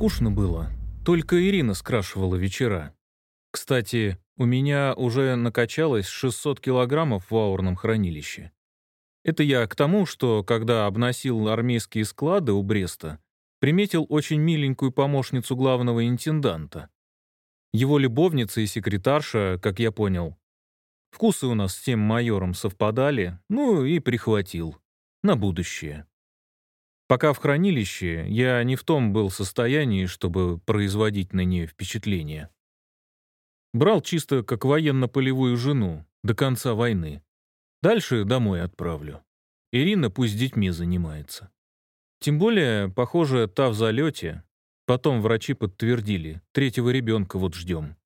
скучно было. Только Ирина скрашивала вечера. Кстати, у меня уже накачалось 600 килограммов в аурном хранилище. Это я к тому, что, когда обносил армейские склады у Бреста, приметил очень миленькую помощницу главного интенданта. Его любовница и секретарша, как я понял. Вкусы у нас с тем майором совпадали, ну и прихватил. На будущее. Пока в хранилище, я не в том был состоянии, чтобы производить на нее впечатление. Брал чисто как военно-полевую жену до конца войны. Дальше домой отправлю. Ирина пусть детьми занимается. Тем более, похоже, та в залете. Потом врачи подтвердили, третьего ребенка вот ждем.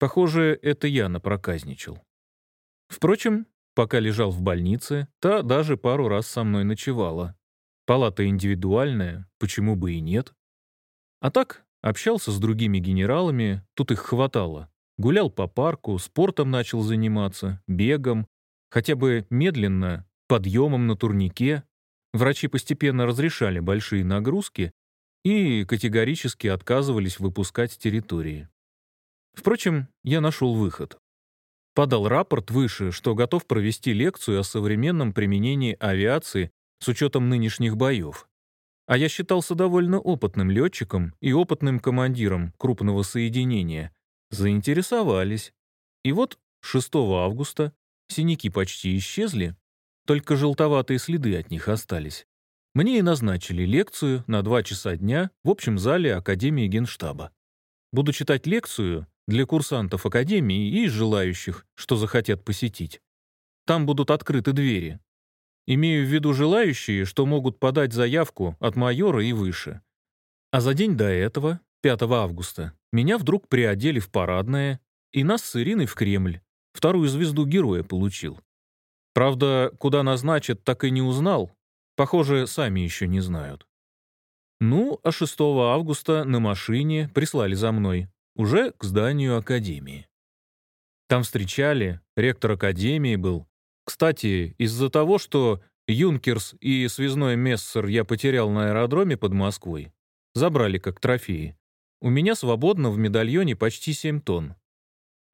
Похоже, это я напроказничал. Впрочем, пока лежал в больнице, та даже пару раз со мной ночевала. Палата индивидуальная, почему бы и нет. А так, Общался с другими генералами, тут их хватало. Гулял по парку, спортом начал заниматься, бегом, хотя бы медленно, подъемом на турнике. Врачи постепенно разрешали большие нагрузки и категорически отказывались выпускать территории. Впрочем, я нашел выход. Подал рапорт выше, что готов провести лекцию о современном применении авиации с учетом нынешних боев. А я считался довольно опытным летчиком и опытным командиром крупного соединения. Заинтересовались. И вот 6 августа синяки почти исчезли, только желтоватые следы от них остались. Мне и назначили лекцию на два часа дня в общем зале Академии Генштаба. Буду читать лекцию для курсантов Академии и желающих, что захотят посетить. Там будут открыты двери, Имею в виду желающие, что могут подать заявку от майора и выше. А за день до этого, 5 августа, меня вдруг приодели в парадное, и нас с Ириной в Кремль. Вторую звезду героя получил. Правда, куда назначат, так и не узнал. Похоже, сами еще не знают. Ну, а 6 августа на машине прислали за мной, уже к зданию Академии. Там встречали, ректор Академии был, кстати, из-за того, что Юнкерс и связной Мессер я потерял на аэродроме под Москвой, забрали как трофеи, у меня свободно в медальоне почти 7 тонн.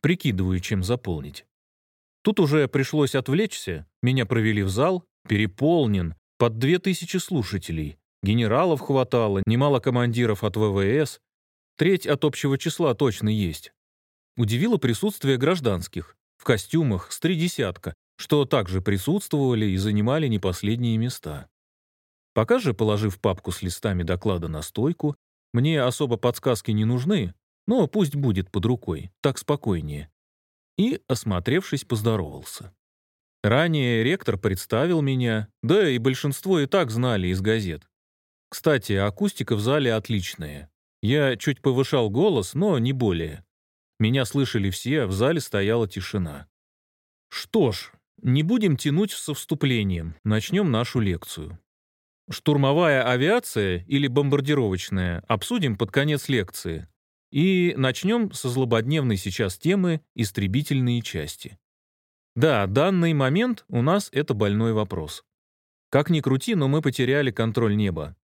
Прикидываю, чем заполнить. Тут уже пришлось отвлечься, меня провели в зал, переполнен, под 2000 слушателей. Генералов хватало, немало командиров от ВВС. Треть от общего числа точно есть. Удивило присутствие гражданских, в костюмах с три десятка, что также присутствовали и занимали не последние места. Пока же, положив папку с листами доклада на стойку, мне особо подсказки не нужны, но пусть будет под рукой, так спокойнее. И, осмотревшись, поздоровался. Ранее ректор представил меня, да и большинство и так знали из газет. Кстати, акустика в зале отличная. Я чуть повышал голос, но не более. Меня слышали все, в зале стояла тишина. Что ж, не будем тянуть со вступлением, начнем нашу лекцию. Штурмовая авиация или бомбардировочная обсудим под конец лекции. И начнем со злободневной сейчас темы «Истребительные части». Да, данный момент у нас это больной вопрос. Как ни крути, но мы потеряли контроль неба.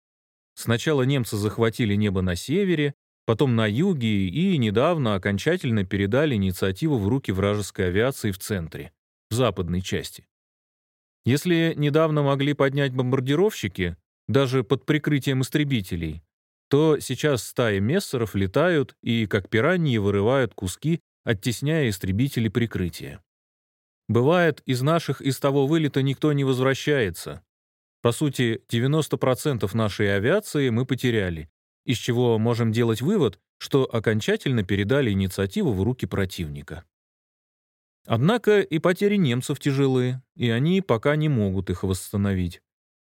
Сначала немцы захватили небо на севере, потом на юге и недавно окончательно передали инициативу в руки вражеской авиации в центре в западной части. Если недавно могли поднять бомбардировщики, даже под прикрытием истребителей, то сейчас стаи мессеров летают и, как пираньи, вырывают куски, оттесняя истребители прикрытия. Бывает, из наших из того вылета никто не возвращается. По сути, 90% нашей авиации мы потеряли, из чего можем делать вывод, что окончательно передали инициативу в руки противника. Однако и потери немцев тяжелые, и они пока не могут их восстановить.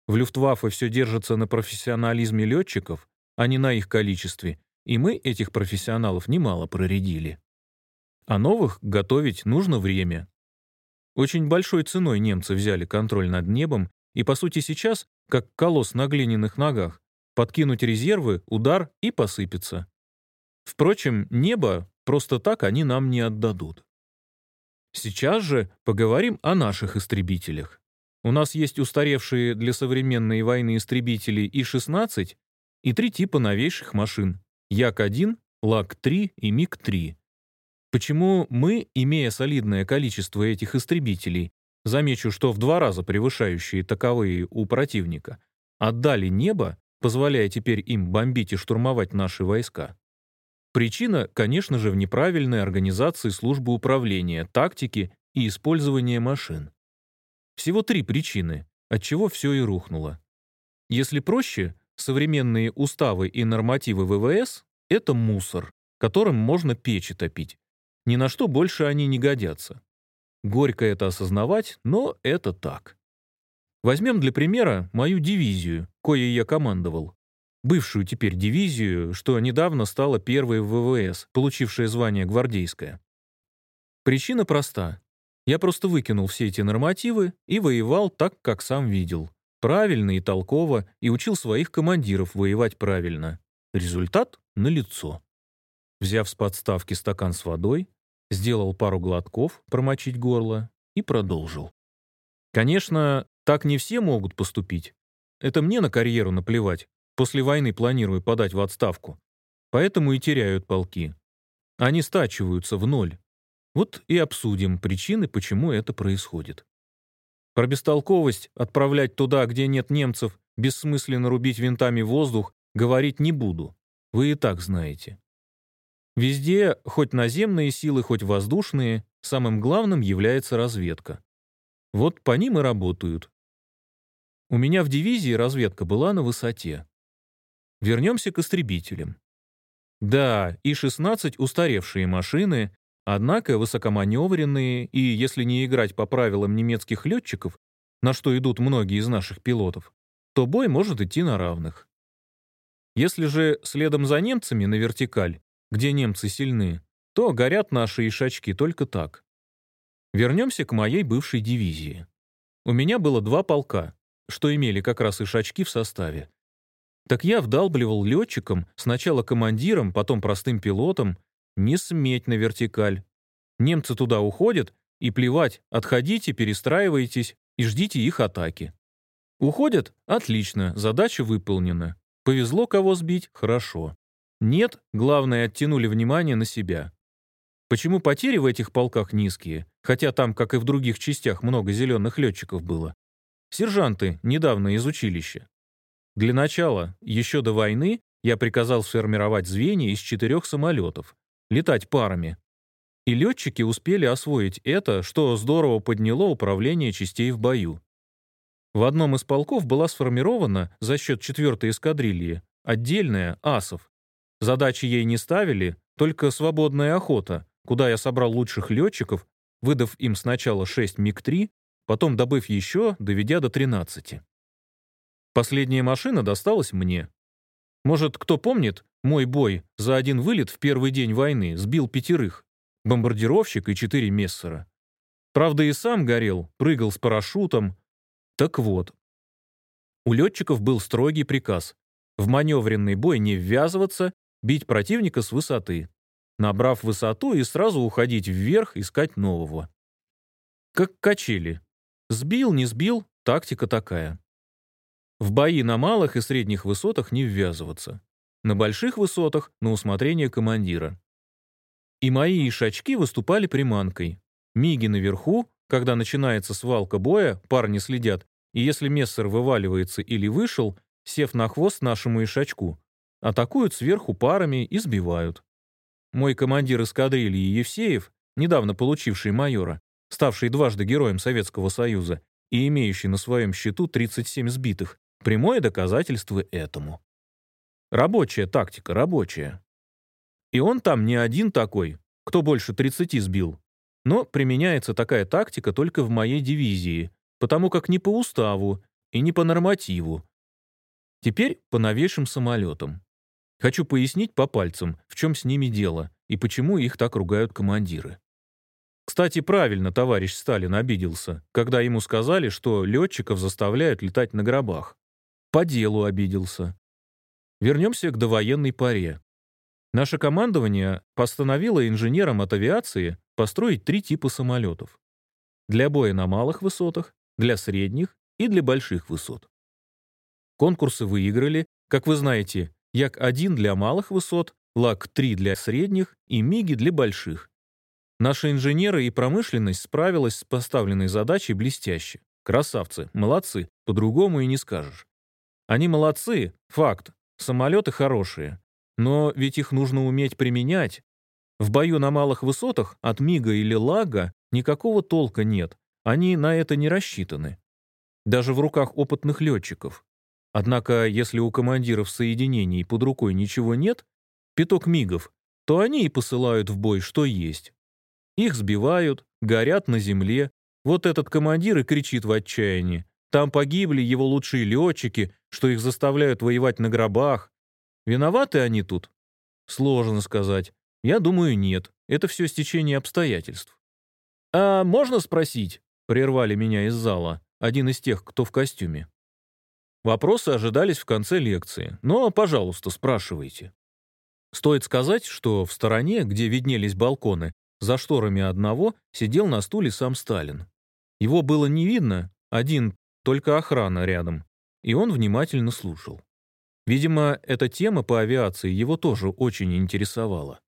В Люфтваффе все держится на профессионализме летчиков, а не на их количестве, и мы этих профессионалов немало проредили. А новых готовить нужно время. Очень большой ценой немцы взяли контроль над небом, и по сути сейчас, как колосс на глиняных ногах, подкинуть резервы, удар и посыпется. Впрочем, небо просто так они нам не отдадут. Сейчас же поговорим о наших истребителях. У нас есть устаревшие для современной войны истребители И-16, и три типа новейших машин — Як-1, Лак-3 и МиГ-3. Почему мы, имея солидное количество этих истребителей, замечу, что в два раза превышающие таковые у противника, отдали небо, позволяя теперь им бомбить и штурмовать наши войска? Причина, конечно же, в неправильной организации службы управления, тактики и использования машин. Всего три причины, от чего все и рухнуло. Если проще, современные уставы и нормативы ВВС — это мусор, которым можно печи топить. Ни на что больше они не годятся. Горько это осознавать, но это так. Возьмем для примера мою дивизию, коей я командовал бывшую теперь дивизию, что недавно стала первой в ВВС, получившая звание гвардейская. Причина проста. Я просто выкинул все эти нормативы и воевал так, как сам видел. Правильно и толково, и учил своих командиров воевать правильно. Результат налицо. Взяв с подставки стакан с водой, сделал пару глотков, промочить горло и продолжил. Конечно, так не все могут поступить. Это мне на карьеру наплевать, После войны планирую подать в отставку. Поэтому и теряют полки. Они стачиваются в ноль. Вот и обсудим причины, почему это происходит. Про бестолковость отправлять туда, где нет немцев, бессмысленно рубить винтами воздух, говорить не буду. Вы и так знаете. Везде, хоть наземные силы, хоть воздушные, самым главным является разведка. Вот по ним и работают. У меня в дивизии разведка была на высоте. Вернемся к истребителям. Да, И-16 устаревшие машины, однако высокоманевренные и, если не играть по правилам немецких летчиков, на что идут многие из наших пилотов, то бой может идти на равных. Если же следом за немцами на вертикаль, где немцы сильны, то горят наши ишачки только так. Вернемся к моей бывшей дивизии. У меня было два полка, что имели как раз ишачки в составе, так я вдалбливал летчикам, сначала командиром, потом простым пилотом, не сметь на вертикаль. Немцы туда уходят, и плевать, отходите, перестраивайтесь и ждите их атаки. Уходят? Отлично, задача выполнена. Повезло кого сбить? Хорошо. Нет, главное, оттянули внимание на себя. Почему потери в этих полках низкие, хотя там, как и в других частях, много зеленых летчиков было? Сержанты недавно из училища. Для начала, еще до войны, я приказал сформировать звенья из четырех самолетов, летать парами. И летчики успели освоить это, что здорово подняло управление частей в бою. В одном из полков была сформирована за счет четвертой эскадрильи отдельная АСов. Задачи ей не ставили, только свободная охота, куда я собрал лучших летчиков, выдав им сначала 6 МиГ-3, потом добыв еще, доведя до 13. Последняя машина досталась мне. Может, кто помнит, мой бой за один вылет в первый день войны сбил пятерых. Бомбардировщик и четыре мессера. Правда, и сам горел, прыгал с парашютом. Так вот. У летчиков был строгий приказ. В маневренный бой не ввязываться, бить противника с высоты. Набрав высоту и сразу уходить вверх, искать нового. Как качели. Сбил, не сбил, тактика такая. В бои на малых и средних высотах не ввязываться. На больших высотах — на усмотрение командира. И мои ишачки выступали приманкой. Миги наверху, когда начинается свалка боя, парни следят, и если мессер вываливается или вышел, сев на хвост нашему ишачку, атакуют сверху парами и сбивают. Мой командир эскадрильи Евсеев, недавно получивший майора, ставший дважды героем Советского Союза и имеющий на своем счету 37 сбитых, Прямое доказательство этому. Рабочая тактика, рабочая. И он там не один такой, кто больше 30 сбил. Но применяется такая тактика только в моей дивизии, потому как не по уставу и не по нормативу. Теперь по новейшим самолетам. Хочу пояснить по пальцам, в чем с ними дело и почему их так ругают командиры. Кстати, правильно товарищ Сталин обиделся, когда ему сказали, что летчиков заставляют летать на гробах. По делу обиделся. Вернемся к довоенной паре. Наше командование постановило инженерам от авиации построить три типа самолетов. Для боя на малых высотах, для средних и для больших высот. Конкурсы выиграли Как вы знаете, Як-1 для малых высот, Лак-3 для средних и МИГи для больших. Наши инженеры и промышленность справилась с поставленной задачей блестяще. Красавцы, молодцы, по-другому и не скажешь. Они молодцы, факт, самолеты хорошие. Но ведь их нужно уметь применять. В бою на малых высотах от МИГа или ЛАГа никакого толка нет, они на это не рассчитаны. Даже в руках опытных летчиков. Однако, если у командиров соединений под рукой ничего нет, пяток МИГов, то они и посылают в бой что есть. Их сбивают, горят на земле. Вот этот командир и кричит в отчаянии. Там погибли его лучшие летчики, что их заставляют воевать на гробах. Виноваты они тут? Сложно сказать. Я думаю, нет. Это все стечение обстоятельств. «А можно спросить?» — прервали меня из зала, один из тех, кто в костюме. Вопросы ожидались в конце лекции, но, пожалуйста, спрашивайте. Стоит сказать, что в стороне, где виднелись балконы, за шторами одного сидел на стуле сам Сталин. Его было не видно, один, только охрана рядом, и он внимательно слушал. Видимо, эта тема по авиации его тоже очень интересовала.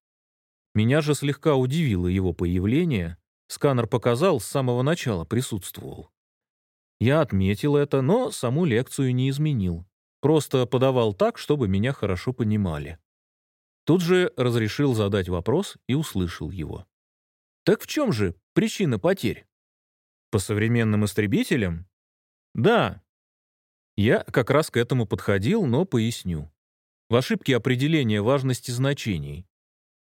Меня же слегка удивило его появление. Сканер показал, с самого начала присутствовал. Я отметил это, но саму лекцию не изменил. Просто подавал так, чтобы меня хорошо понимали. Тут же разрешил задать вопрос и услышал его. Так в чем же причина потерь? По современным истребителям? Да. Я как раз к этому подходил, но поясню. В ошибке определения важности значений.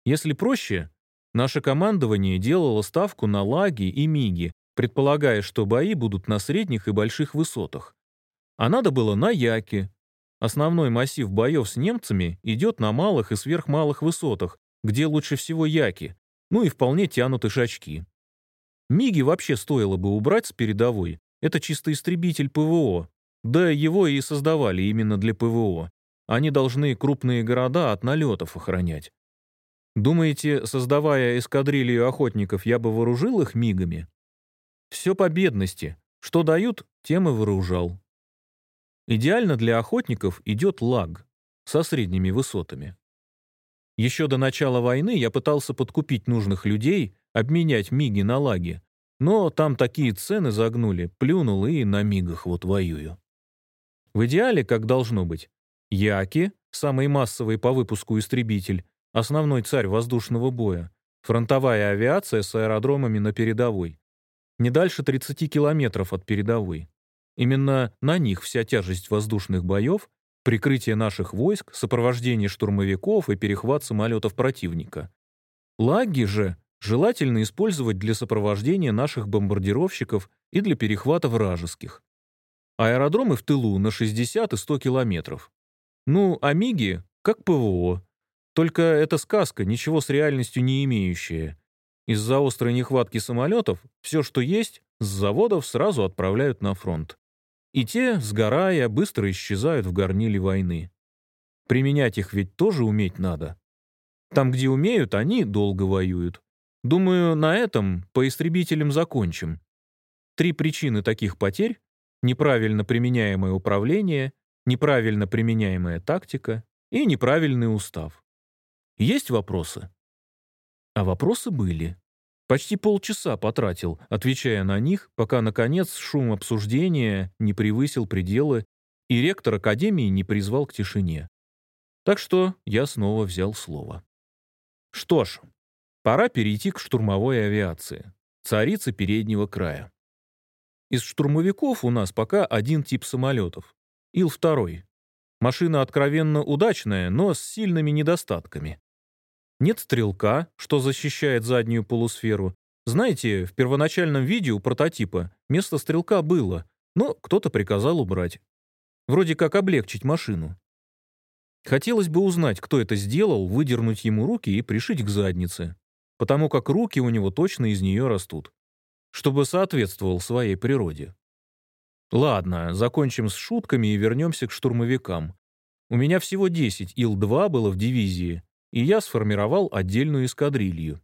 Если проще, наше командование делало ставку на лаги и миги, предполагая, что бои будут на средних и больших высотах. А надо было на Яке. Основной массив боев с немцами идет на малых и сверхмалых высотах, где лучше всего Яки, ну и вполне тянуты шачки. Миги вообще стоило бы убрать с передовой. Это чисто истребитель ПВО. Да, его и создавали именно для ПВО. Они должны крупные города от налетов охранять. Думаете, создавая эскадрилью охотников, я бы вооружил их мигами? Все по бедности. Что дают, тем и вооружал. Идеально для охотников идет лаг со средними высотами. Еще до начала войны я пытался подкупить нужных людей, обменять миги на лаги, но там такие цены загнули, плюнул и на мигах вот воюю. В идеале, как должно быть, Яки, самый массовый по выпуску истребитель, основной царь воздушного боя, фронтовая авиация с аэродромами на передовой, не дальше 30 километров от передовой. Именно на них вся тяжесть воздушных боев, прикрытие наших войск, сопровождение штурмовиков и перехват самолетов противника. Лаги же желательно использовать для сопровождения наших бомбардировщиков и для перехвата вражеских. Аэродромы в тылу на 60 и 100 километров. Ну, а МИГи — как ПВО. Только это сказка, ничего с реальностью не имеющая. Из-за острой нехватки самолетов все, что есть, с заводов сразу отправляют на фронт. И те, сгорая, быстро исчезают в горниле войны. Применять их ведь тоже уметь надо. Там, где умеют, они долго воюют. Думаю, на этом по истребителям закончим. Три причины таких потерь — неправильно применяемое управление, неправильно применяемая тактика и неправильный устав. Есть вопросы? А вопросы были. Почти полчаса потратил, отвечая на них, пока, наконец, шум обсуждения не превысил пределы и ректор Академии не призвал к тишине. Так что я снова взял слово. Что ж, пора перейти к штурмовой авиации, царице переднего края. Из штурмовиков у нас пока один тип самолетов — Ил-2. Машина откровенно удачная, но с сильными недостатками. Нет стрелка, что защищает заднюю полусферу. Знаете, в первоначальном видео прототипа место стрелка было, но кто-то приказал убрать. Вроде как облегчить машину. Хотелось бы узнать, кто это сделал, выдернуть ему руки и пришить к заднице, потому как руки у него точно из нее растут, чтобы соответствовал своей природе. Ладно, закончим с шутками и вернемся к штурмовикам. У меня всего 10 Ил-2 было в дивизии, и я сформировал отдельную эскадрилью.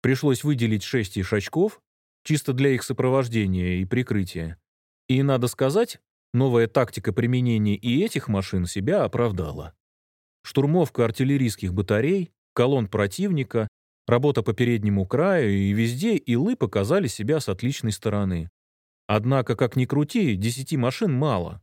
Пришлось выделить шесть ишачков, чисто для их сопровождения и прикрытия. И, надо сказать, новая тактика применения и этих машин себя оправдала. Штурмовка артиллерийских батарей, колонн противника, работа по переднему краю и везде илы показали себя с отличной стороны. Однако, как ни крути, десяти машин мало.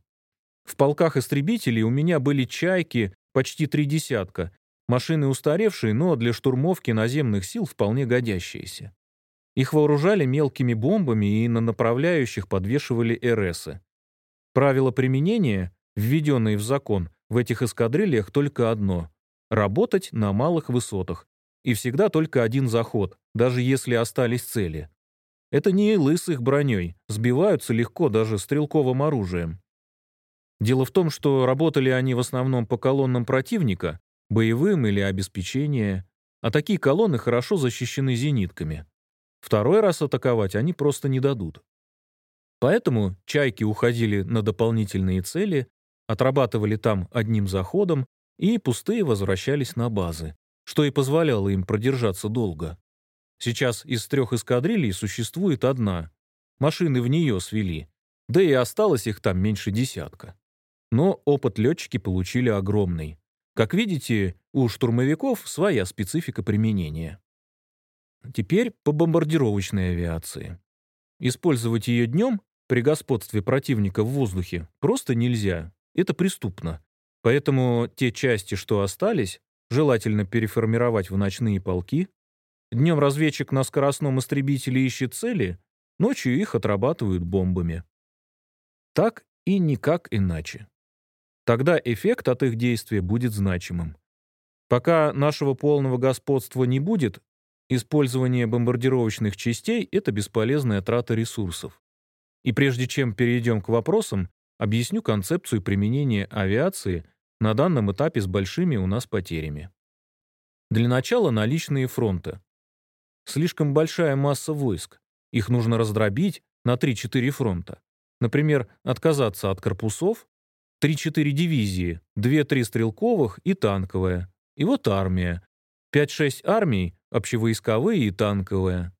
В полках истребителей у меня были «Чайки» почти три десятка, машины устаревшие, но для штурмовки наземных сил вполне годящиеся. Их вооружали мелкими бомбами и на направляющих подвешивали РСы. Правило применения, введенное в закон, в этих эскадрильях только одно — работать на малых высотах. И всегда только один заход, даже если остались цели. Это не илы с их броней, сбиваются легко даже стрелковым оружием. Дело в том, что работали они в основном по колоннам противника, боевым или обеспечения, а такие колонны хорошо защищены зенитками. Второй раз атаковать они просто не дадут. Поэтому «Чайки» уходили на дополнительные цели, отрабатывали там одним заходом и пустые возвращались на базы, что и позволяло им продержаться долго. Сейчас из трех эскадрилей существует одна. Машины в нее свели, да и осталось их там меньше десятка. Но опыт летчики получили огромный. Как видите, у штурмовиков своя специфика применения. Теперь по бомбардировочной авиации. Использовать ее днем при господстве противника в воздухе просто нельзя. Это преступно. Поэтому те части, что остались, желательно переформировать в ночные полки. Днем разведчик на скоростном истребителе ищет цели, ночью их отрабатывают бомбами. Так и никак иначе. Тогда эффект от их действия будет значимым. Пока нашего полного господства не будет, использование бомбардировочных частей — это бесполезная трата ресурсов. И прежде чем перейдем к вопросам, объясню концепцию применения авиации на данном этапе с большими у нас потерями. Для начала наличные фронта. Слишком большая масса войск. Их нужно раздробить на 3-4 фронта. Например, отказаться от корпусов, 3-4 дивизии, 2-3 стрелковых и танковая. И вот армия. 5-6 армий, общевойсковые и танковые.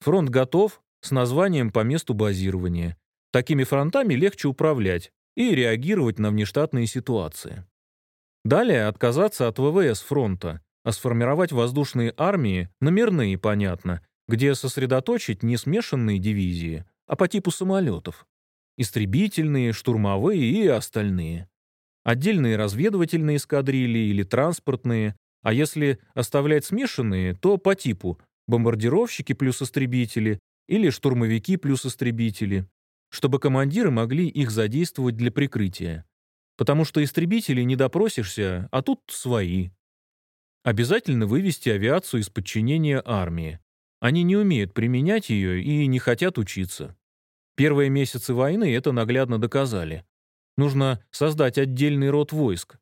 Фронт готов, с названием по месту базирования. Такими фронтами легче управлять и реагировать на внештатные ситуации. Далее отказаться от ВВС фронта, а сформировать воздушные армии, номерные, понятно, где сосредоточить не смешанные дивизии, а по типу самолетов истребительные, штурмовые и остальные. Отдельные разведывательные эскадрильи или транспортные, а если оставлять смешанные, то по типу бомбардировщики плюс истребители или штурмовики плюс истребители, чтобы командиры могли их задействовать для прикрытия. Потому что истребителей не допросишься, а тут свои. Обязательно вывести авиацию из подчинения армии. Они не умеют применять ее и не хотят учиться. Первые месяцы войны это наглядно доказали. Нужно создать отдельный род войск.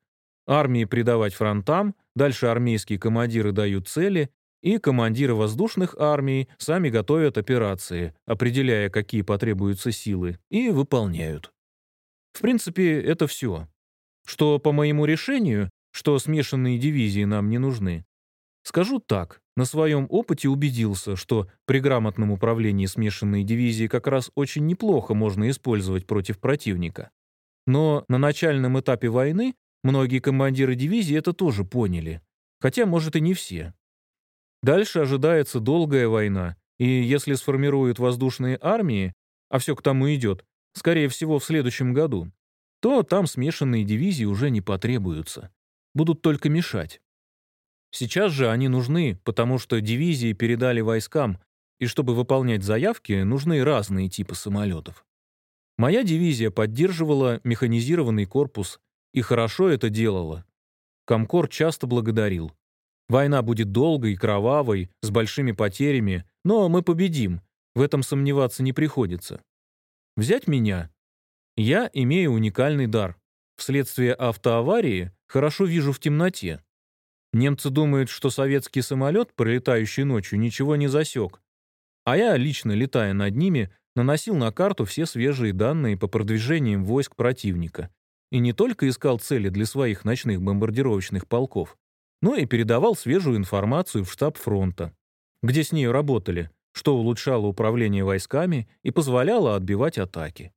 Армии придавать фронтам, дальше армейские командиры дают цели, и командиры воздушных армий сами готовят операции, определяя, какие потребуются силы, и выполняют. В принципе, это все. Что по моему решению, что смешанные дивизии нам не нужны. Скажу так, на своем опыте убедился, что при грамотном управлении смешанной дивизии как раз очень неплохо можно использовать против противника. Но на начальном этапе войны многие командиры дивизии это тоже поняли. Хотя, может, и не все. Дальше ожидается долгая война, и если сформируют воздушные армии, а все к тому идет, скорее всего, в следующем году, то там смешанные дивизии уже не потребуются. Будут только мешать. Сейчас же они нужны, потому что дивизии передали войскам, и чтобы выполнять заявки, нужны разные типы самолетов. Моя дивизия поддерживала механизированный корпус и хорошо это делала. Комкор часто благодарил. Война будет долгой кровавой, с большими потерями, но мы победим, в этом сомневаться не приходится. Взять меня? Я имею уникальный дар. Вследствие автоаварии хорошо вижу в темноте. Немцы думают, что советский самолет, пролетающий ночью, ничего не засек. А я, лично летая над ними, наносил на карту все свежие данные по продвижениям войск противника. И не только искал цели для своих ночных бомбардировочных полков, но и передавал свежую информацию в штаб фронта, где с нею работали, что улучшало управление войсками и позволяло отбивать атаки.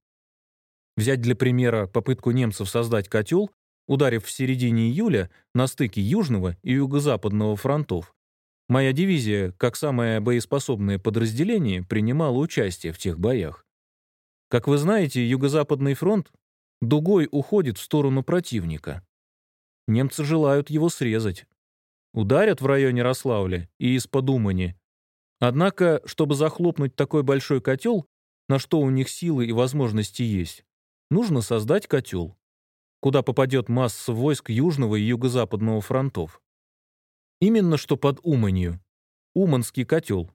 Взять для примера попытку немцев создать котел, ударив в середине июля на стыке Южного и Юго-Западного фронтов. Моя дивизия, как самое боеспособное подразделение, принимала участие в тех боях. Как вы знаете, Юго-Западный фронт дугой уходит в сторону противника. Немцы желают его срезать. Ударят в районе Рославля и из-под. Однако, чтобы захлопнуть такой большой котел, на что у них силы и возможности есть, нужно создать котел, куда попадет масса войск Южного и Юго-Западного фронтов. Именно что под Уманью. Уманский котел.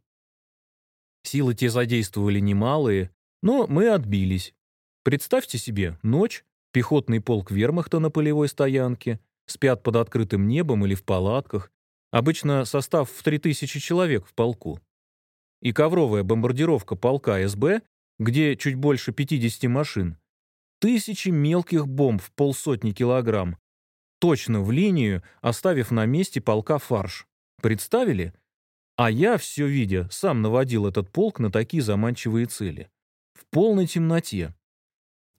Силы те задействовали немалые, но мы отбились. Представьте себе, ночь, пехотный полк вермахта на полевой стоянке, спят под открытым небом или в палатках, обычно состав в 3000 человек в полку. И ковровая бомбардировка полка СБ, где чуть больше 50 машин, тысячи мелких бомб в полсотни килограмм, точно в линию, оставив на месте полка фарш. Представили? А я, все видя, сам наводил этот полк на такие заманчивые цели. В полной темноте.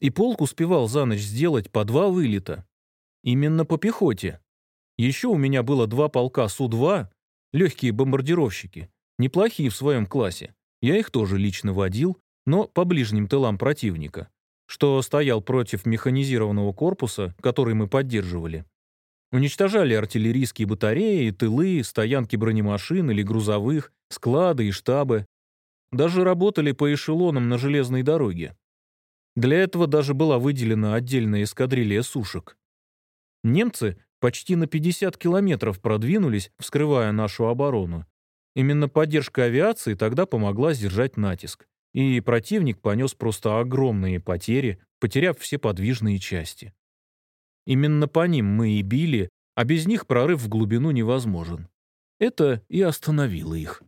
И полк успевал за ночь сделать по два вылета. Именно по пехоте. Еще у меня было два полка Су-2, легкие бомбардировщики, неплохие в своем классе. Я их тоже лично водил, но по ближним тылам противника, что стоял против механизированного корпуса, который мы поддерживали. Уничтожали артиллерийские батареи, тылы, стоянки бронемашин или грузовых, склады и штабы. Даже работали по эшелонам на железной дороге. Для этого даже была выделена отдельная эскадрилья сушек. Немцы почти на 50 километров продвинулись, вскрывая нашу оборону. Именно поддержка авиации тогда помогла сдержать натиск. И противник понес просто огромные потери, потеряв все подвижные части. Именно по ним мы и били, а без них прорыв в глубину невозможен. Это и остановило их.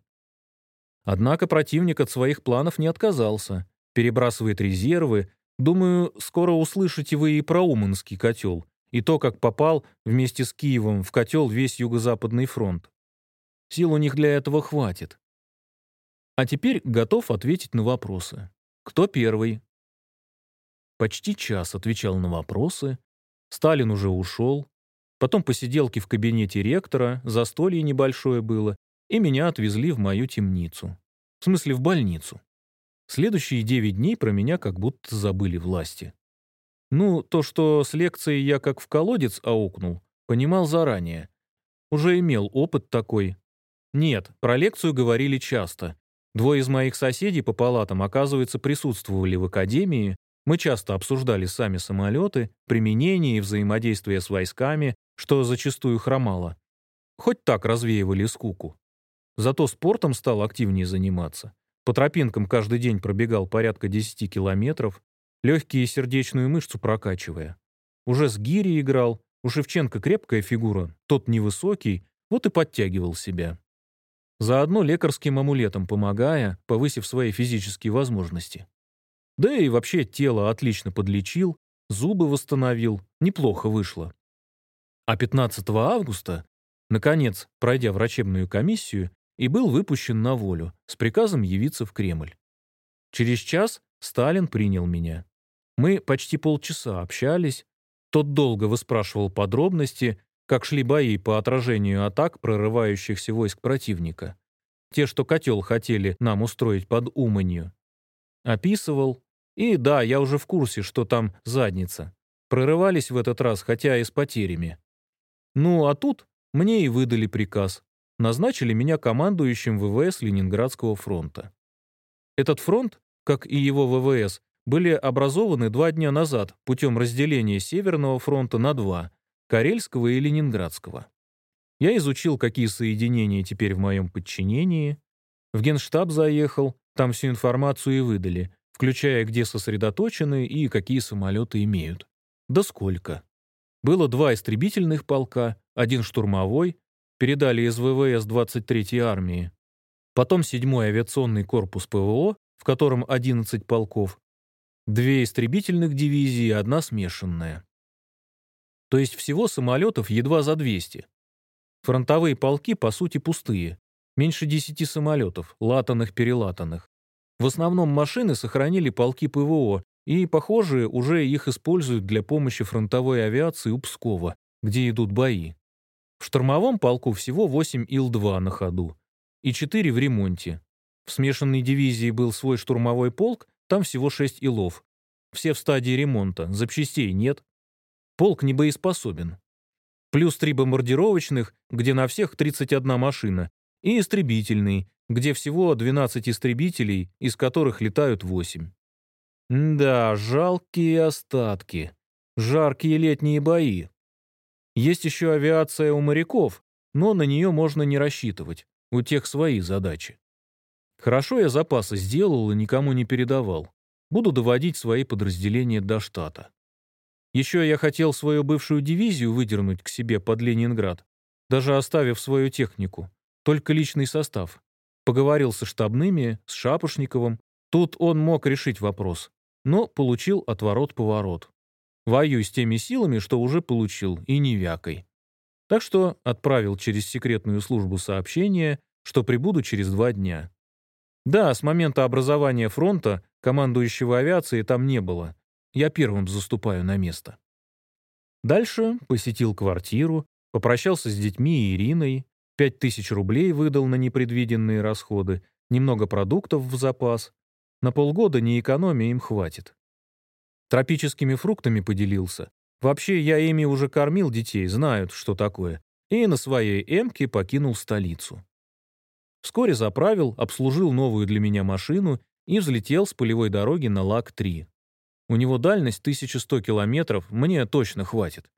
Однако противник от своих планов не отказался, перебрасывает резервы, Думаю, скоро услышите вы и про Уманский котел, и то, как попал вместе с Киевом в котел весь Юго-Западный фронт. Сил у них для этого хватит. А теперь готов ответить на вопросы. Кто первый? Почти час отвечал на вопросы. Сталин уже ушел. Потом посиделки в кабинете ректора, застолье небольшое было, и меня отвезли в мою темницу. В смысле, в больницу. Следующие девять дней про меня как будто забыли власти. Ну, то, что с лекцией я как в колодец аукнул, понимал заранее. Уже имел опыт такой. Нет, про лекцию говорили часто. Двое из моих соседей по палатам, оказывается, присутствовали в академии. Мы часто обсуждали сами самолеты, применение и взаимодействие с войсками, что зачастую хромало. Хоть так развеивали скуку. Зато спортом стал активнее заниматься. По тропинкам каждый день пробегал порядка 10 километров, легкие и сердечную мышцу прокачивая. Уже с гири играл, у Шевченко крепкая фигура, тот невысокий, вот и подтягивал себя. Заодно лекарским амулетом помогая, повысив свои физические возможности. Да и вообще тело отлично подлечил, зубы восстановил, неплохо вышло. А 15 августа, наконец, пройдя врачебную комиссию, и был выпущен на волю с приказом явиться в Кремль. Через час Сталин принял меня. Мы почти полчаса общались. Тот долго выспрашивал подробности, как шли бои по отражению атак прорывающихся войск противника. Те, что котел хотели нам устроить под Уманью. Описывал. И да, я уже в курсе, что там задница. Прорывались в этот раз, хотя и с потерями. Ну, а тут мне и выдали приказ назначили меня командующим ВВС Ленинградского фронта. Этот фронт, как и его ВВС, были образованы два дня назад путем разделения Северного фронта на два — Карельского и Ленинградского. Я изучил, какие соединения теперь в моем подчинении. В генштаб заехал, там всю информацию и выдали, включая, где сосредоточены и какие самолеты имеют. Да сколько. Было два истребительных полка, один штурмовой, передали из ВВС 23-й армии. Потом 7-й авиационный корпус ПВО, в котором 11 полков, две истребительных дивизии одна смешанная. То есть всего самолетов едва за 200. Фронтовые полки, по сути, пустые. Меньше 10 самолетов, латанных-перелатанных. В основном машины сохранили полки ПВО и, похоже, уже их используют для помощи фронтовой авиации у Пскова, где идут бои. В штурмовом полку всего 8 Ил-2 на ходу и 4 в ремонте. В смешанной дивизии был свой штурмовой полк, там всего 6 Илов. Все в стадии ремонта, запчастей нет. Полк не боеспособен. Плюс три бомбардировочных, где на всех 31 машина, и истребительный, где всего 12 истребителей, из которых летают 8. Да, жалкие остатки. Жаркие летние бои. Есть еще авиация у моряков, но на нее можно не рассчитывать. У тех свои задачи. Хорошо я запасы сделал и никому не передавал. Буду доводить свои подразделения до штата. Еще я хотел свою бывшую дивизию выдернуть к себе под Ленинград, даже оставив свою технику, только личный состав. Поговорил со штабными, с Шапошниковым. Тут он мог решить вопрос, но получил отворот-поворот. Воюй с теми силами, что уже получил, и не вякой. Так что отправил через секретную службу сообщение, что прибуду через два дня. Да, с момента образования фронта командующего авиации там не было. Я первым заступаю на место. Дальше посетил квартиру, попрощался с детьми и Ириной, пять тысяч рублей выдал на непредвиденные расходы, немного продуктов в запас. На полгода не экономия им хватит. Тропическими фруктами поделился. Вообще, я ими уже кормил детей, знают, что такое. И на своей «Эмке» покинул столицу. Вскоре заправил, обслужил новую для меня машину и взлетел с полевой дороги на ЛАК-3. У него дальность 1100 километров, мне точно хватит.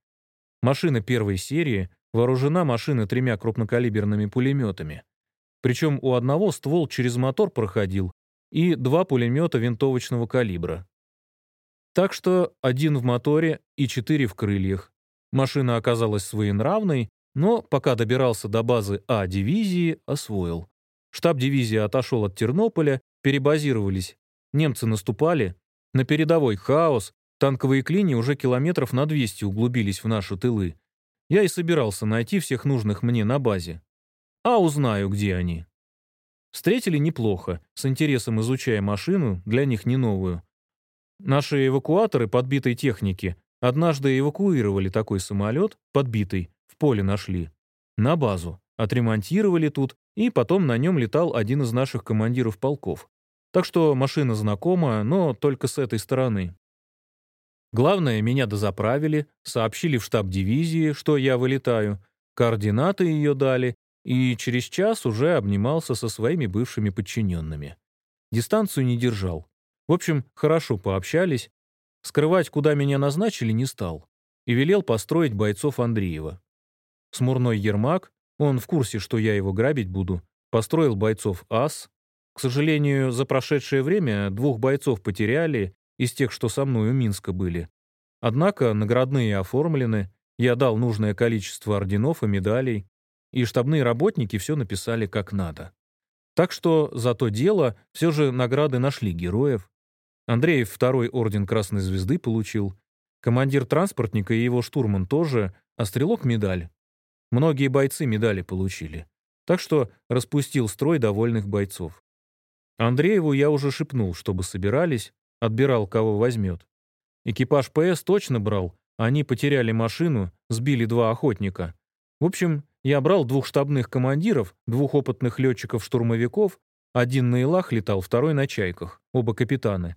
Машина первой серии, вооружена машина тремя крупнокалиберными пулеметами. Причем у одного ствол через мотор проходил и два пулемета винтовочного калибра. Так что один в моторе и четыре в крыльях. Машина оказалась своенравной, но пока добирался до базы А дивизии, освоил. Штаб дивизии отошел от Тернополя, перебазировались. Немцы наступали. На передовой хаос, танковые клини уже километров на 200 углубились в наши тылы. Я и собирался найти всех нужных мне на базе. А узнаю, где они. Встретили неплохо, с интересом изучая машину, для них не новую. Наши эвакуаторы подбитой техники однажды эвакуировали такой самолет, подбитый, в поле нашли. На базу. Отремонтировали тут, и потом на нем летал один из наших командиров полков. Так что машина знакома, но только с этой стороны. Главное, меня дозаправили, сообщили в штаб дивизии, что я вылетаю, координаты ее дали, и через час уже обнимался со своими бывшими подчиненными. Дистанцию не держал, в общем, хорошо пообщались. Скрывать, куда меня назначили, не стал. И велел построить бойцов Андреева. Смурной Ермак, он в курсе, что я его грабить буду, построил бойцов АС. К сожалению, за прошедшее время двух бойцов потеряли из тех, что со мной у Минска были. Однако наградные оформлены, я дал нужное количество орденов и медалей, и штабные работники все написали как надо. Так что за то дело все же награды нашли героев, Андреев второй орден Красной Звезды получил. Командир транспортника и его штурман тоже, а стрелок — медаль. Многие бойцы медали получили. Так что распустил строй довольных бойцов. Андрееву я уже шепнул, чтобы собирались, отбирал, кого возьмет. Экипаж ПС точно брал, они потеряли машину, сбили два охотника. В общем, я брал двух штабных командиров, двух опытных летчиков-штурмовиков, один на Илах летал, второй на Чайках, оба капитаны.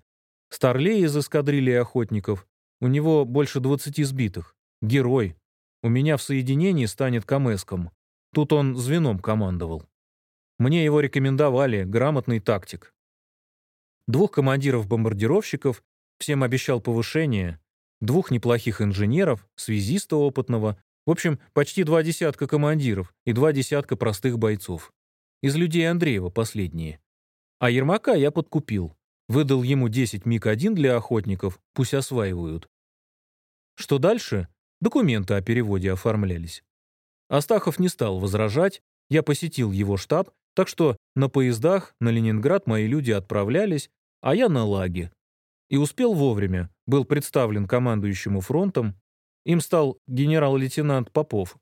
Старлей из эскадрильи охотников. У него больше 20 сбитых. Герой. У меня в соединении станет камэском. Тут он звеном командовал. Мне его рекомендовали, грамотный тактик. Двух командиров-бомбардировщиков, всем обещал повышение, двух неплохих инженеров, связиста опытного, в общем, почти два десятка командиров и два десятка простых бойцов. Из людей Андреева последние. А Ермака я подкупил. Выдал ему 10 МиГ-1 для охотников, пусть осваивают. Что дальше? Документы о переводе оформлялись. Астахов не стал возражать, я посетил его штаб, так что на поездах на Ленинград мои люди отправлялись, а я на лаге. И успел вовремя, был представлен командующему фронтом. Им стал генерал-лейтенант Попов.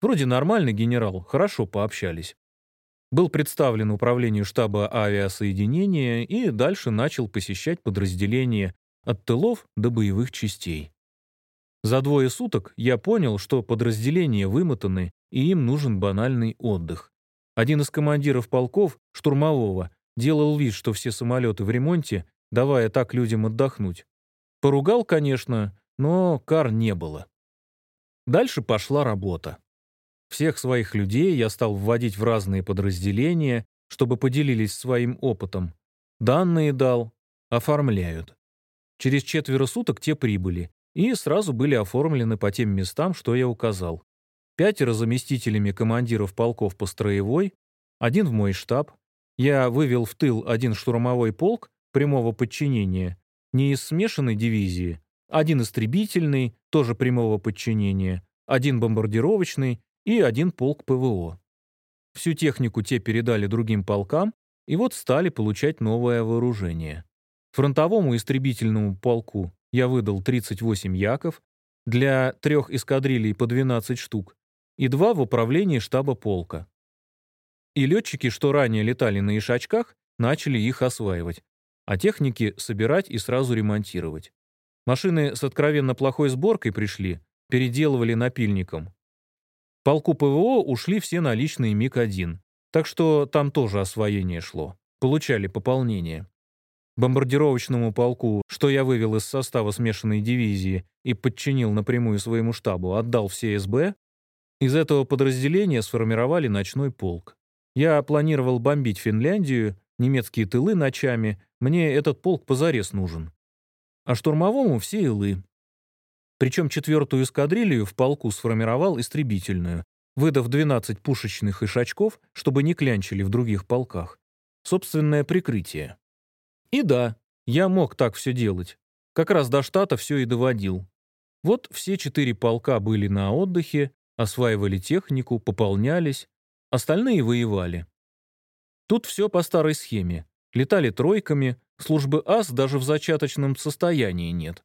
Вроде нормальный генерал, хорошо пообщались был представлен управлению штаба авиасоединения и дальше начал посещать подразделения, от тылов до боевых частей. За двое суток я понял, что подразделения вымотаны, и им нужен банальный отдых. Один из командиров полков, штурмового, делал вид, что все самолеты в ремонте, давая так людям отдохнуть. Поругал, конечно, но кар не было. Дальше пошла работа. Всех своих людей я стал вводить в разные подразделения, чтобы поделились своим опытом. Данные дал, оформляют. Через четверо суток те прибыли и сразу были оформлены по тем местам, что я указал. Пятеро заместителями командиров полков по строевой, один в мой штаб. Я вывел в тыл один штурмовой полк прямого подчинения, не из смешанной дивизии, один истребительный, тоже прямого подчинения, один бомбардировочный и один полк ПВО. Всю технику те передали другим полкам, и вот стали получать новое вооружение. Фронтовому истребительному полку я выдал 38 яков, для трех эскадрилей по 12 штук, и два в управлении штаба полка. И летчики, что ранее летали на ишачках, начали их осваивать, а техники собирать и сразу ремонтировать. Машины с откровенно плохой сборкой пришли, переделывали напильником. Полку ПВО ушли все наличные МиГ-1, так что там тоже освоение шло. Получали пополнение. Бомбардировочному полку, что я вывел из состава смешанной дивизии и подчинил напрямую своему штабу, отдал все СБ, из этого подразделения сформировали ночной полк. Я планировал бомбить Финляндию, немецкие тылы ночами, мне этот полк позарез нужен. А штурмовому все илы. Причем четвертую эскадрилью в полку сформировал истребительную, выдав 12 пушечных ишачков, чтобы не клянчили в других полках. Собственное прикрытие. И да, я мог так все делать. Как раз до штата все и доводил. Вот все четыре полка были на отдыхе, осваивали технику, пополнялись, остальные воевали. Тут все по старой схеме. Летали тройками, службы АС даже в зачаточном состоянии нет.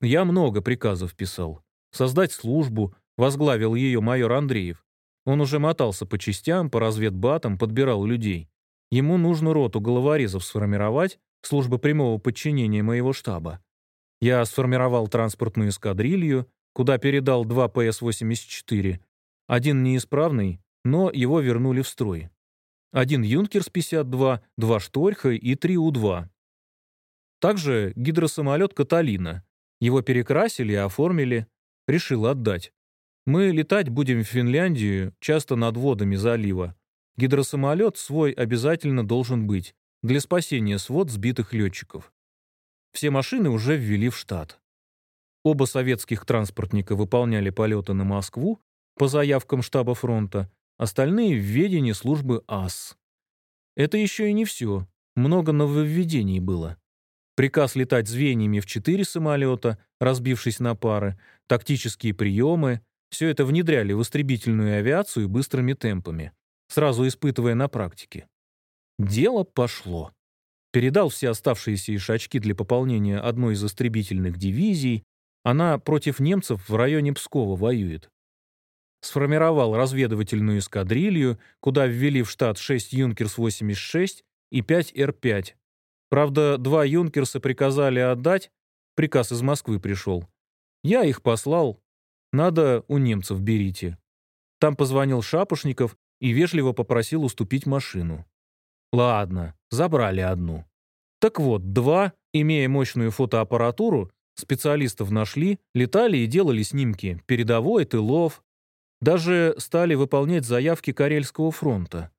Я много приказов писал. Создать службу, возглавил ее майор Андреев. Он уже мотался по частям, по разведбатам, подбирал людей. Ему нужно роту головорезов сформировать, служба прямого подчинения моего штаба. Я сформировал транспортную эскадрилью, куда передал два ПС-84. Один неисправный, но его вернули в строй. Один Юнкерс-52, два Шторха и три У-2. Также гидросамолет «Каталина», его перекрасили и оформили. Решил отдать. Мы летать будем в Финляндию, часто над водами залива. Гидросамолет свой обязательно должен быть для спасения свод сбитых летчиков. Все машины уже ввели в штат. Оба советских транспортника выполняли полеты на Москву по заявкам штаба фронта, остальные в ведении службы АС. Это еще и не все. Много нововведений было. Приказ летать звеньями в четыре самолета, разбившись на пары, тактические приемы — все это внедряли в истребительную авиацию быстрыми темпами, сразу испытывая на практике. Дело пошло. Передал все оставшиеся ишачки для пополнения одной из истребительных дивизий, она против немцев в районе Пскова воюет. Сформировал разведывательную эскадрилью, куда ввели в штат 6 «Юнкерс-86» и 5 Р-5 Правда, два юнкерса приказали отдать, приказ из Москвы пришел. Я их послал. Надо у немцев берите. Там позвонил Шапошников и вежливо попросил уступить машину. Ладно, забрали одну. Так вот, два, имея мощную фотоаппаратуру, специалистов нашли, летали и делали снимки передовой, тылов. Даже стали выполнять заявки Карельского фронта.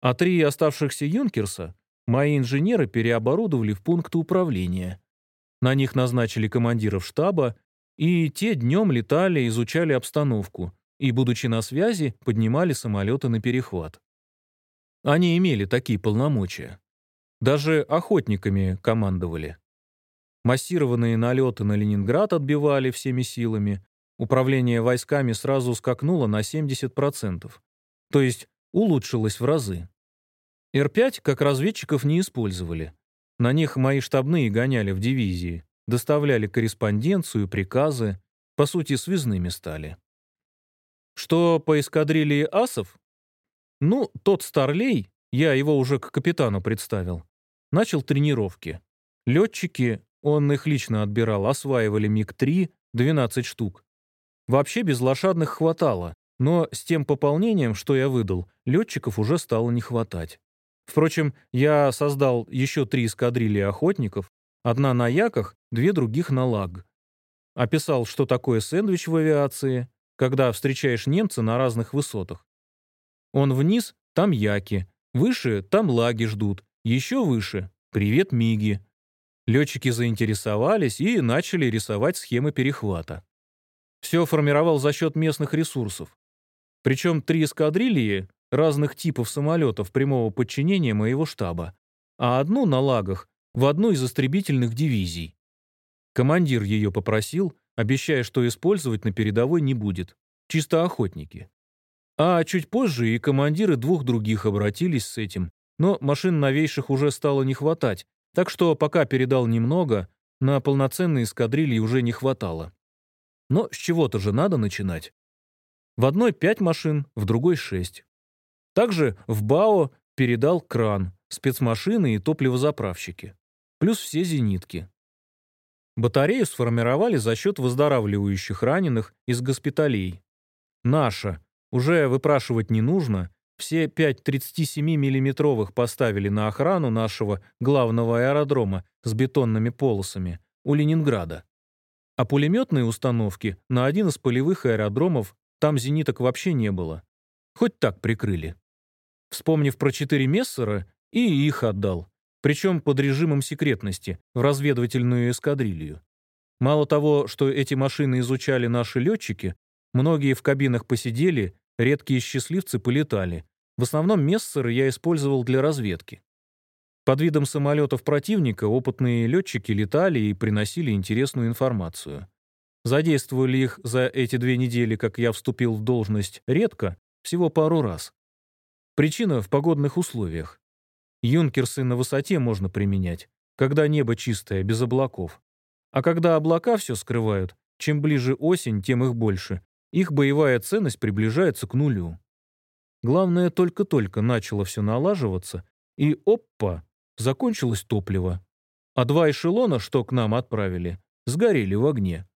А три оставшихся юнкерса Мои инженеры переоборудовали в пункты управления. На них назначили командиров штаба, и те днем летали, изучали обстановку и, будучи на связи, поднимали самолеты на перехват. Они имели такие полномочия. Даже охотниками командовали. Массированные налеты на Ленинград отбивали всеми силами. Управление войсками сразу скакнуло на 70%. То есть улучшилось в разы. Р-5 как разведчиков не использовали. На них мои штабные гоняли в дивизии, доставляли корреспонденцию, приказы, по сути, связными стали. Что по эскадрилье асов? Ну, тот Старлей, я его уже к капитану представил, начал тренировки. Летчики, он их лично отбирал, осваивали МиГ-3, 12 штук. Вообще без лошадных хватало, но с тем пополнением, что я выдал, летчиков уже стало не хватать. Впрочем, я создал еще три эскадрильи охотников, одна на яках, две других на лаг. Описал, что такое сэндвич в авиации, когда встречаешь немца на разных высотах. Он вниз, там яки, выше, там лаги ждут, еще выше — привет миги. Летчики заинтересовались и начали рисовать схемы перехвата. Все формировал за счет местных ресурсов. Причем три эскадрильи разных типов самолетов прямого подчинения моего штаба, а одну на лагах в одну из истребительных дивизий. Командир ее попросил, обещая, что использовать на передовой не будет. Чисто охотники. А чуть позже и командиры двух других обратились с этим, но машин новейших уже стало не хватать, так что пока передал немного, на полноценные эскадрильи уже не хватало. Но с чего-то же надо начинать. В одной пять машин, в другой шесть. Также в БАО передал кран, спецмашины и топливозаправщики. Плюс все зенитки. Батарею сформировали за счет выздоравливающих раненых из госпиталей. Наша. Уже выпрашивать не нужно. Все пять 37 миллиметровых поставили на охрану нашего главного аэродрома с бетонными полосами у Ленинграда. А пулеметные установки на один из полевых аэродромов там зениток вообще не было. Хоть так прикрыли. Вспомнив про четыре Мессера, и их отдал. Причем под режимом секретности, в разведывательную эскадрилью. Мало того, что эти машины изучали наши летчики, многие в кабинах посидели, редкие счастливцы полетали. В основном Мессеры я использовал для разведки. Под видом самолетов противника опытные летчики летали и приносили интересную информацию. Задействовали их за эти две недели, как я вступил в должность, редко, всего пару раз. Причина в погодных условиях. Юнкерсы на высоте можно применять, когда небо чистое, без облаков. А когда облака все скрывают, чем ближе осень, тем их больше. Их боевая ценность приближается к нулю. Главное, только-только начало все налаживаться, и опа, закончилось топливо. А два эшелона, что к нам отправили, сгорели в огне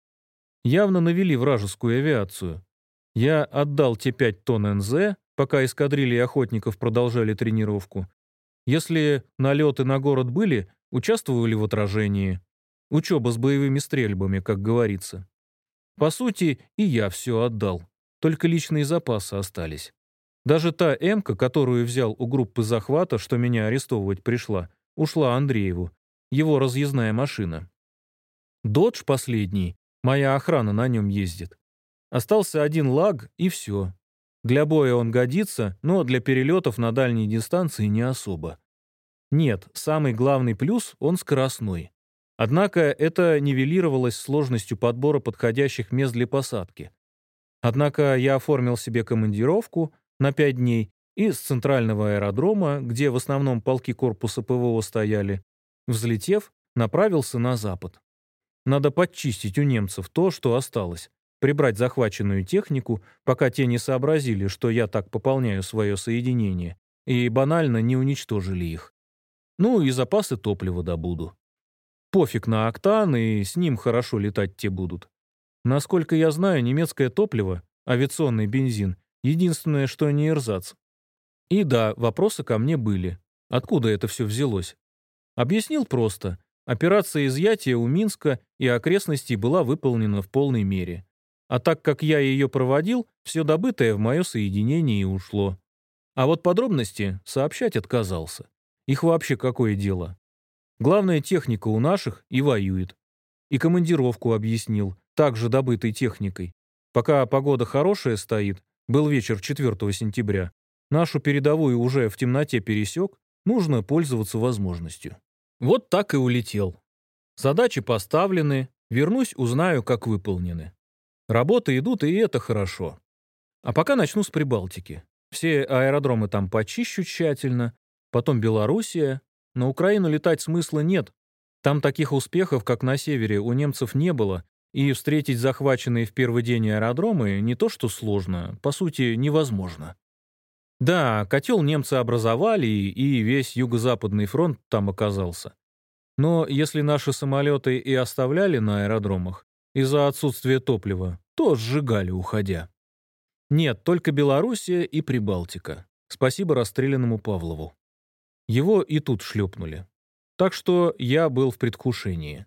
явно навели вражескую авиацию. Я отдал те 5 тонн НЗ, пока эскадрильи охотников продолжали тренировку. Если налеты на город были, участвовали в отражении. Учеба с боевыми стрельбами, как говорится. По сути, и я все отдал. Только личные запасы остались. Даже та «Эмка», которую взял у группы захвата, что меня арестовывать пришла, ушла Андрееву. Его разъездная машина. «Додж» последний Моя охрана на нем ездит. Остался один лаг, и все. Для боя он годится, но для перелетов на дальней дистанции не особо. Нет, самый главный плюс — он скоростной. Однако это нивелировалось сложностью подбора подходящих мест для посадки. Однако я оформил себе командировку на пять дней и с центрального аэродрома, где в основном полки корпуса ПВО стояли, взлетев, направился на запад. Надо подчистить у немцев то, что осталось, прибрать захваченную технику, пока те не сообразили, что я так пополняю свое соединение, и банально не уничтожили их. Ну и запасы топлива добуду. Пофиг на октан, и с ним хорошо летать те будут. Насколько я знаю, немецкое топливо, авиационный бензин, единственное, что не эрзац. И да, вопросы ко мне были. Откуда это все взялось? Объяснил просто. Операция изъятия у Минска и окрестностей была выполнена в полной мере. А так как я ее проводил, все добытое в мое соединение и ушло. А вот подробности сообщать отказался. Их вообще какое дело? Главная техника у наших и воюет. И командировку объяснил, также добытой техникой. Пока погода хорошая стоит, был вечер 4 сентября, нашу передовую уже в темноте пересек, нужно пользоваться возможностью. Вот так и улетел. Задачи поставлены, вернусь, узнаю, как выполнены. Работы идут, и это хорошо. А пока начну с Прибалтики. Все аэродромы там почищу тщательно, потом Белоруссия. На Украину летать смысла нет. Там таких успехов, как на севере, у немцев не было, и встретить захваченные в первый день аэродромы не то что сложно, по сути, невозможно. Да, котел немцы образовали, и весь юго-западный фронт там оказался. Но если наши самолеты и оставляли на аэродромах из-за отсутствия топлива, то сжигали, уходя. Нет, только Белоруссия и Прибалтика. Спасибо расстрелянному Павлову. Его и тут шлепнули. Так что я был в предвкушении.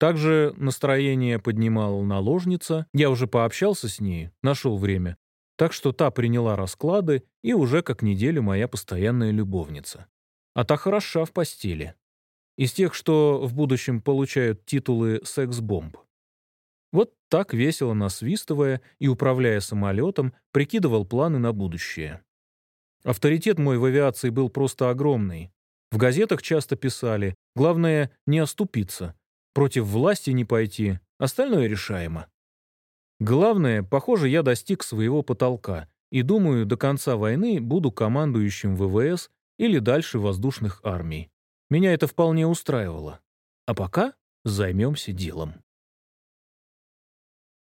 Также настроение поднимала наложница, я уже пообщался с ней, нашел время, так что та приняла расклады и уже как неделю моя постоянная любовница. А та хороша в постели. Из тех, что в будущем получают титулы секс-бомб. Вот так весело насвистывая и управляя самолетом, прикидывал планы на будущее. Авторитет мой в авиации был просто огромный. В газетах часто писали, главное не оступиться, против власти не пойти, остальное решаемо. Главное, похоже, я достиг своего потолка и, думаю, до конца войны буду командующим ВВС или дальше воздушных армий. Меня это вполне устраивало. А пока займемся делом.